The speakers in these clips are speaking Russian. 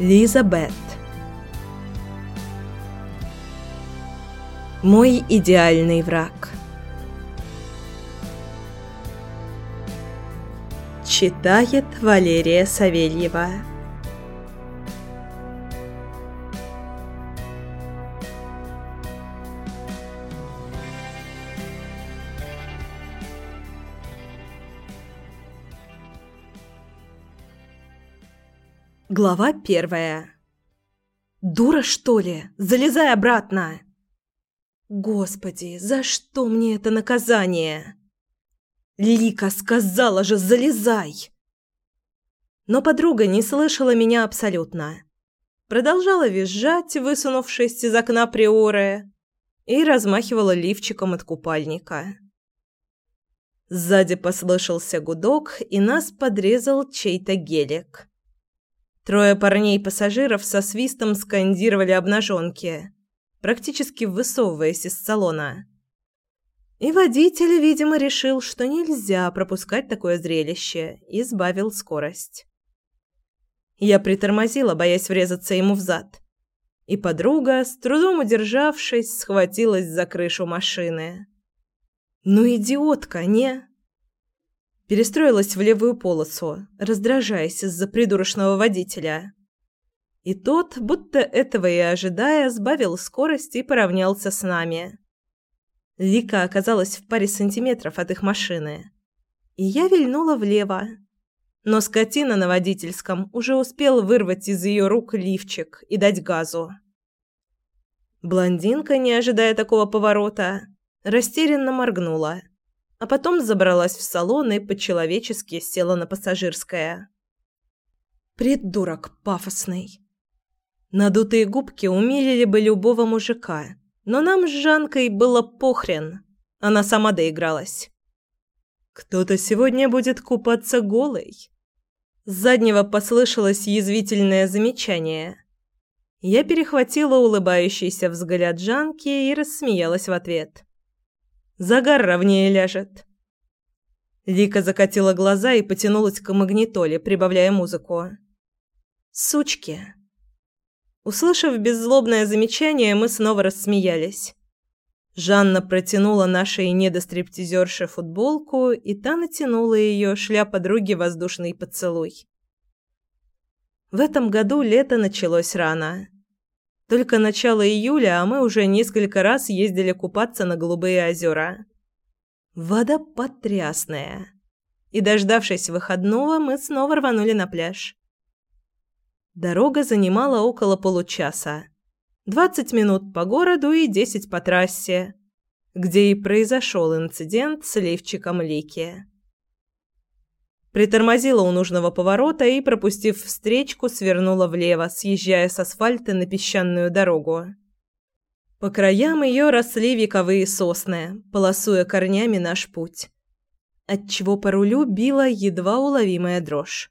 Лизабет. Мой идеальный враг. Читает Валерия Савельева Глава первая. «Дура, что ли? Залезай обратно!» «Господи, за что мне это наказание?» «Лика сказала же, залезай!» Но подруга не слышала меня абсолютно. Продолжала визжать, высунувшись из окна приоры, и размахивала лифчиком от купальника. Сзади послышался гудок, и нас подрезал чей-то гелик. Трое парней-пассажиров со свистом скандировали обнаженки, практически высовываясь из салона. И водитель, видимо, решил, что нельзя пропускать такое зрелище, и сбавил скорость. Я притормозила, боясь врезаться ему в зад. И подруга, с трудом удержавшись, схватилась за крышу машины. «Ну, идиотка, не?» Перестроилась в левую полосу, раздражаясь из-за придурочного водителя. И тот, будто этого и ожидая, сбавил скорость и поравнялся с нами. Лика оказалась в паре сантиметров от их машины. И я вильнула влево. Но скотина на водительском уже успел вырвать из ее рук лифчик и дать газу. Блондинка, не ожидая такого поворота, растерянно моргнула – а потом забралась в салон и по-человечески села на пассажирское. Придурок пафосный. Надутые губки умилили бы любого мужика, но нам с Жанкой было похрен. Она сама доигралась. «Кто-то сегодня будет купаться голой?» С заднего послышалось язвительное замечание. Я перехватила улыбающийся взгляд Жанки и рассмеялась в ответ. Загар ровнее ляжет. Вика закатила глаза и потянулась к магнитоле, прибавляя музыку. «Сучки!» Услышав беззлобное замечание, мы снова рассмеялись. Жанна протянула нашей недостриптизерше футболку, и та натянула ее, шля подруге воздушный поцелуй. В этом году лето началось рано. Только начало июля, а мы уже несколько раз ездили купаться на Голубые озера. Вода потрясная. И, дождавшись выходного, мы снова рванули на пляж. Дорога занимала около получаса. Двадцать минут по городу и десять по трассе, где и произошел инцидент с лифчиком Лики. Притормозила у нужного поворота и, пропустив встречку, свернула влево, съезжая с асфальта на песчаную дорогу. По краям ее росли вековые сосны, полосуя корнями наш путь, отчего по рулю била едва уловимая дрожь.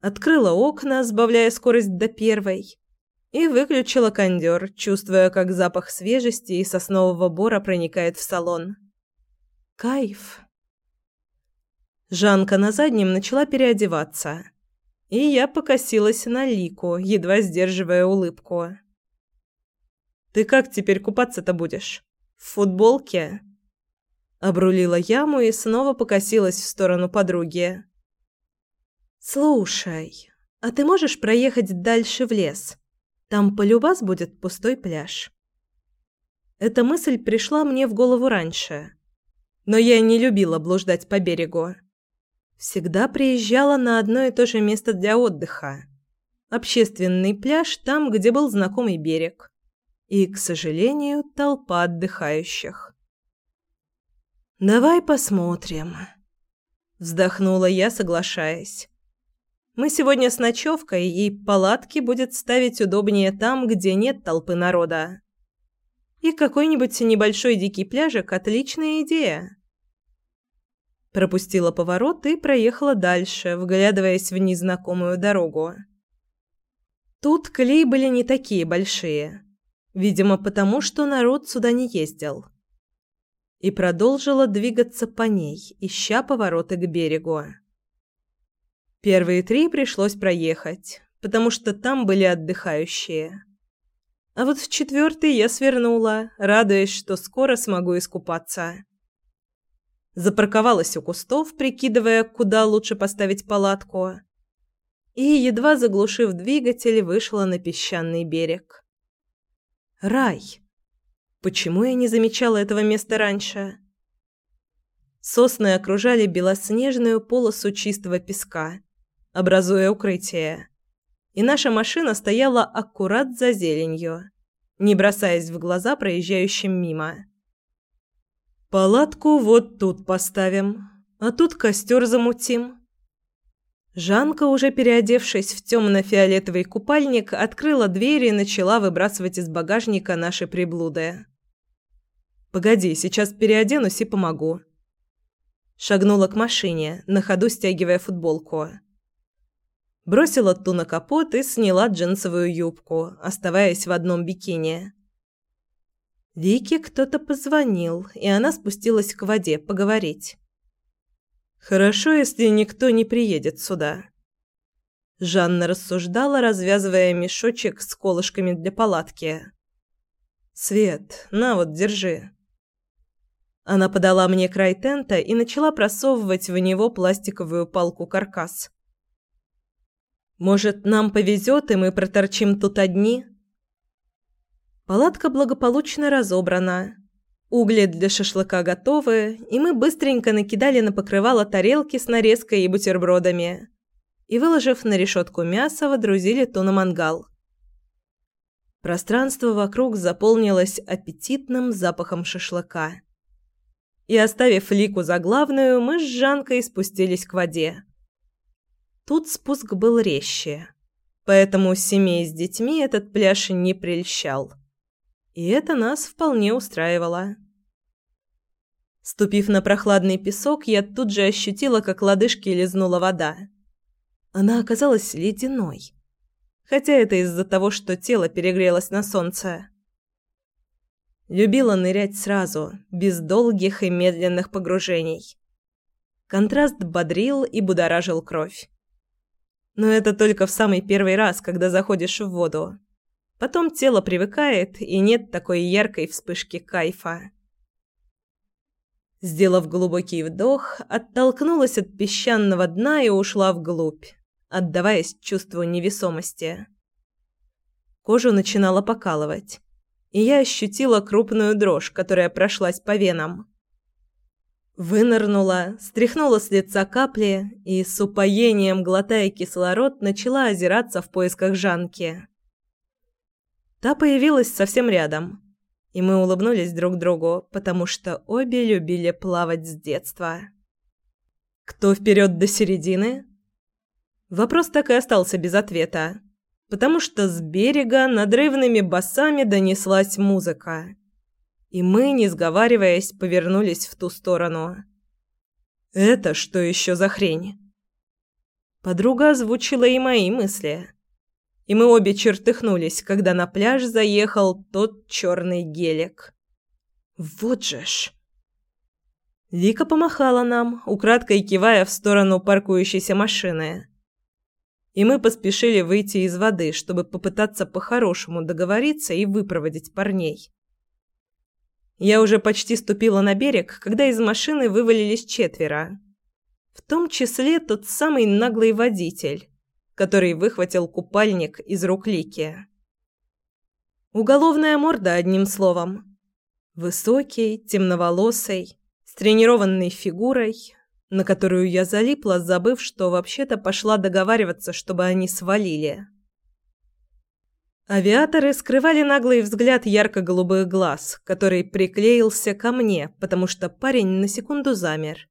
Открыла окна, сбавляя скорость до первой, и выключила кондер, чувствуя, как запах свежести и соснового бора проникает в салон. Кайф. Жанка на заднем начала переодеваться. И я покосилась на Лику, едва сдерживая улыбку. «Ты как теперь купаться-то будешь? В футболке?» Обрулила яму и снова покосилась в сторону подруги. «Слушай, а ты можешь проехать дальше в лес? Там полюбас будет пустой пляж». Эта мысль пришла мне в голову раньше, но я не любила блуждать по берегу всегда приезжала на одно и то же место для отдыха. Общественный пляж там, где был знакомый берег. И, к сожалению, толпа отдыхающих. «Давай посмотрим», – вздохнула я, соглашаясь. «Мы сегодня с ночевкой, и палатки будет ставить удобнее там, где нет толпы народа. И какой-нибудь небольшой дикий пляжик – отличная идея». Пропустила поворот и проехала дальше, вглядываясь в незнакомую дорогу. Тут колеи были не такие большие. Видимо, потому что народ сюда не ездил. И продолжила двигаться по ней, ища повороты к берегу. Первые три пришлось проехать. потому что там были отдыхающие. А вот в четвертый я свернула, радуясь, что скоро смогу искупаться. Запарковалась у кустов, прикидывая, куда лучше поставить палатку. И, едва заглушив двигатель, вышла на песчаный берег. Рай. Почему я не замечала этого места раньше? Сосны окружали белоснежную полосу чистого песка, образуя укрытие. И наша машина стояла аккурат за зеленью, не бросаясь в глаза проезжающим мимо. «Палатку вот тут поставим, а тут костер замутим». Жанка, уже переодевшись в темно-фиолетовый купальник, открыла дверь и начала выбрасывать из багажника наши приблуды. «Погоди, сейчас переоденусь и помогу», Шагнула к машине, на ходу стягивая футболку. Бросила ту на капот и сняла джинсовую юбку, оставаясь в одном бикини. Вике кто-то позвонил, и она спустилась к воде поговорить. «Хорошо, если никто не приедет сюда». Жанна рассуждала, развязывая мешочек с колышками для палатки. «Свет, на вот, держи». Она подала мне край тента и начала просовывать в него пластиковую палку-каркас. «Может, нам повезет, и мы проторчим тут одни?» Палатка благополучно разобрана. Угли для шашлыка готовы, и мы быстренько накидали на покрывало тарелки с нарезкой и бутербродами. И, выложив на решетку мясо, водрузили то на мангал. Пространство вокруг заполнилось аппетитным запахом шашлыка и, оставив Лику за главную, мы с Жанкой спустились к воде. Тут спуск был резче, поэтому семей с детьми этот пляж не прельщал. И это нас вполне устраивало. Ступив на прохладный песок, я тут же ощутила, как лодыжки лизнула вода. Она оказалась ледяной. Хотя это из-за того, что тело перегрелось на солнце. Любила нырять сразу, без долгих и медленных погружений. Контраст бодрил и будоражил кровь. Но это только в самый первый раз, когда заходишь в воду. Потом тело привыкает, и нет такой яркой вспышки кайфа. Сделав глубокий вдох, оттолкнулась от песчаного дна и ушла вглубь, отдаваясь чувству невесомости. Кожу начинала покалывать и я ощутила крупную дрожь, которая прошлась по венам. Вынырнула, стряхнула с лица капли и, с упоением глотая кислород, начала озираться в поисках Жанки. Та появилась совсем рядом, и мы улыбнулись друг другу, потому что обе любили плавать с детства. «Кто вперед до середины?» Вопрос так и остался без ответа потому что с берега надрывными басами донеслась музыка. И мы, не сговариваясь, повернулись в ту сторону. «Это что еще за хрень?» Подруга озвучила и мои мысли. И мы обе чертыхнулись, когда на пляж заехал тот черный гелик. «Вот же ж!» Вика помахала нам, украдкой кивая в сторону паркующейся машины и мы поспешили выйти из воды, чтобы попытаться по-хорошему договориться и выпроводить парней. Я уже почти ступила на берег, когда из машины вывалились четверо. В том числе тот самый наглый водитель, который выхватил купальник из рук Лики. Уголовная морда, одним словом. Высокий, темноволосый, с тренированной фигурой, на которую я залипла, забыв, что вообще-то пошла договариваться, чтобы они свалили. Авиаторы скрывали наглый взгляд ярко-голубых глаз, который приклеился ко мне, потому что парень на секунду замер.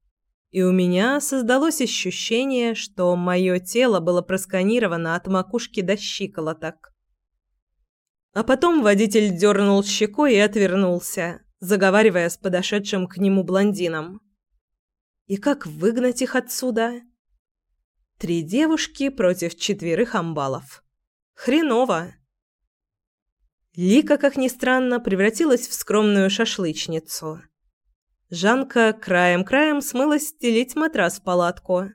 И у меня создалось ощущение, что мое тело было просканировано от макушки до щиколоток. А потом водитель дернул щекой и отвернулся, заговаривая с подошедшим к нему блондином. И как выгнать их отсюда? Три девушки против четверых амбалов. Хреново. Лика, как ни странно, превратилась в скромную шашлычницу. Жанка краем-краем смылась стелить матрас в палатку.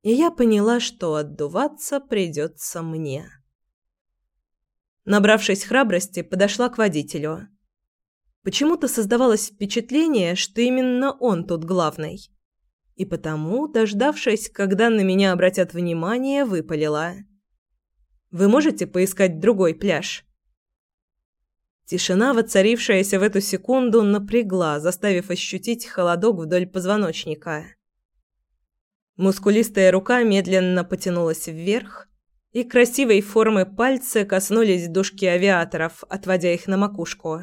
И я поняла, что отдуваться придется мне. Набравшись храбрости, подошла к водителю. Почему-то создавалось впечатление, что именно он тут главный. И потому, дождавшись, когда на меня обратят внимание, выпалила. «Вы можете поискать другой пляж?» Тишина, воцарившаяся в эту секунду, напрягла, заставив ощутить холодок вдоль позвоночника. Мускулистая рука медленно потянулась вверх, и красивой формы пальцы коснулись дужки авиаторов, отводя их на макушку.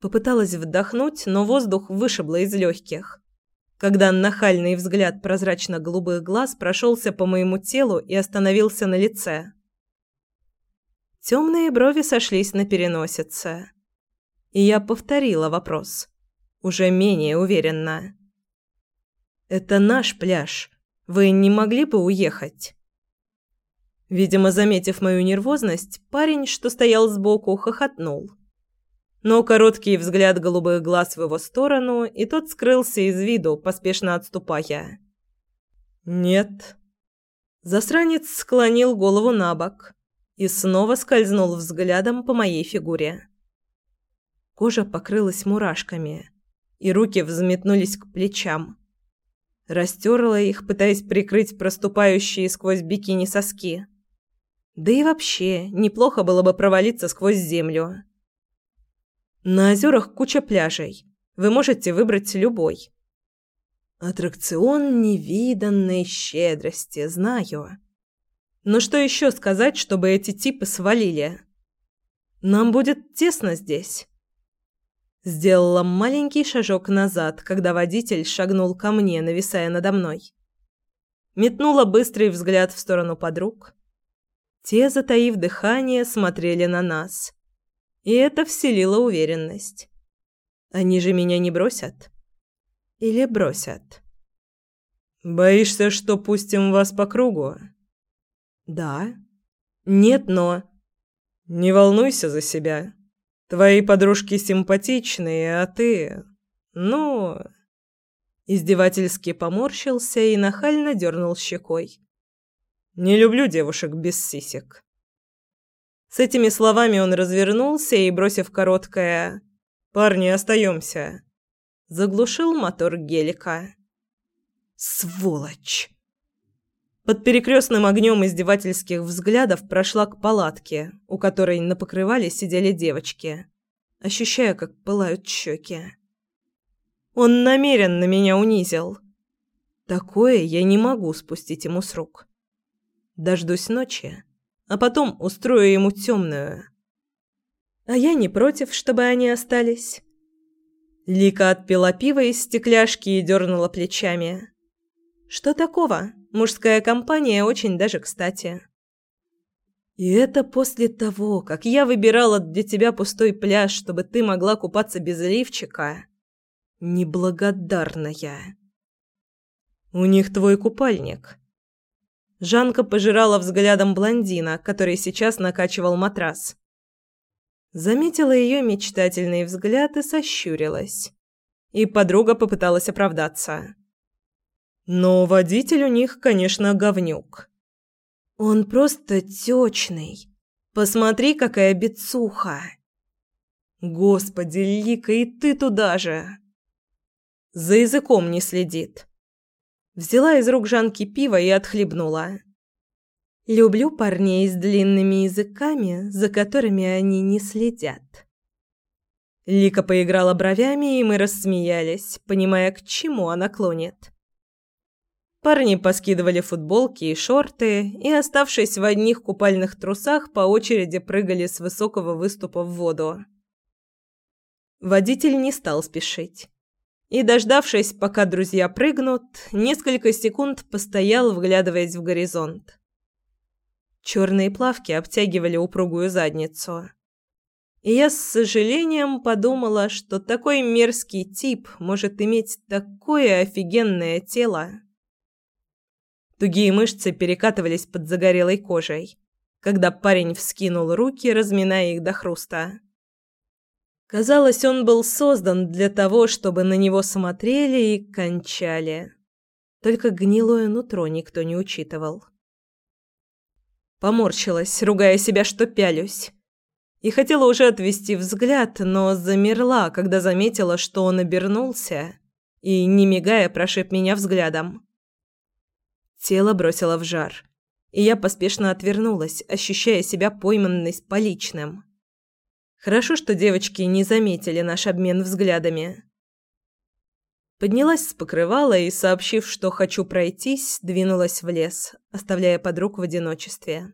Попыталась вдохнуть, но воздух вышибло из легких, когда нахальный взгляд прозрачно-голубых глаз прошелся по моему телу и остановился на лице. Темные брови сошлись на переносице. И я повторила вопрос, уже менее уверенно. «Это наш пляж. Вы не могли бы уехать?» Видимо, заметив мою нервозность, парень, что стоял сбоку, хохотнул но короткий взгляд голубых глаз в его сторону, и тот скрылся из виду, поспешно отступая. «Нет». Засранец склонил голову на бок и снова скользнул взглядом по моей фигуре. Кожа покрылась мурашками, и руки взметнулись к плечам. Растерла их, пытаясь прикрыть проступающие сквозь бикини соски. Да и вообще, неплохо было бы провалиться сквозь землю. На озерах куча пляжей. Вы можете выбрать любой. Аттракцион невиданной щедрости, знаю. Но что еще сказать, чтобы эти типы свалили? Нам будет тесно здесь. Сделала маленький шажок назад, когда водитель шагнул ко мне, нависая надо мной. Метнула быстрый взгляд в сторону подруг. Те, затаив дыхание, смотрели на нас. И это вселило уверенность. Они же меня не бросят? Или бросят? Боишься, что пустим вас по кругу? Да. Нет, но не волнуйся за себя. Твои подружки симпатичные, а ты ну издевательски поморщился и нахально дернул щекой. Не люблю девушек без сисек. С этими словами он развернулся и, бросив короткое «Парни, остаемся», заглушил мотор гелика. «Сволочь!» Под перекрестным огнем издевательских взглядов прошла к палатке, у которой на покрывале сидели девочки, ощущая, как пылают щеки. Он намеренно меня унизил. Такое я не могу спустить ему с рук. Дождусь ночи а потом устрою ему темную. А я не против, чтобы они остались. Лика отпила пиво из стекляшки и дернула плечами. Что такого? Мужская компания очень даже кстати. И это после того, как я выбирала для тебя пустой пляж, чтобы ты могла купаться без лифчика. Неблагодарная. У них твой купальник. Жанка пожирала взглядом блондина, который сейчас накачивал матрас. Заметила ее мечтательный взгляд и сощурилась. И подруга попыталась оправдаться. Но водитель у них, конечно, говнюк. Он просто тёчный. Посмотри, какая бицуха. Господи, Лика, и ты туда же. За языком не следит. Взяла из рук Жанки пиво и отхлебнула. Люблю парней с длинными языками, за которыми они не следят. Лика поиграла бровями, и мы рассмеялись, понимая, к чему она клонит. Парни поскидывали футболки и шорты, и, оставшись в одних купальных трусах, по очереди прыгали с высокого выступа в воду. Водитель не стал спешить и, дождавшись, пока друзья прыгнут, несколько секунд постоял, вглядываясь в горизонт. Черные плавки обтягивали упругую задницу. И я с сожалением подумала, что такой мерзкий тип может иметь такое офигенное тело. Тугие мышцы перекатывались под загорелой кожей, когда парень вскинул руки, разминая их до хруста. Казалось, он был создан для того, чтобы на него смотрели и кончали. Только гнилое нутро никто не учитывал. Поморщилась, ругая себя, что пялюсь. И хотела уже отвести взгляд, но замерла, когда заметила, что он обернулся и, не мигая, прошиб меня взглядом. Тело бросило в жар, и я поспешно отвернулась, ощущая себя пойманной с поличным. Хорошо, что девочки не заметили наш обмен взглядами. Поднялась с покрывала и, сообщив, что хочу пройтись, двинулась в лес, оставляя подруг в одиночестве.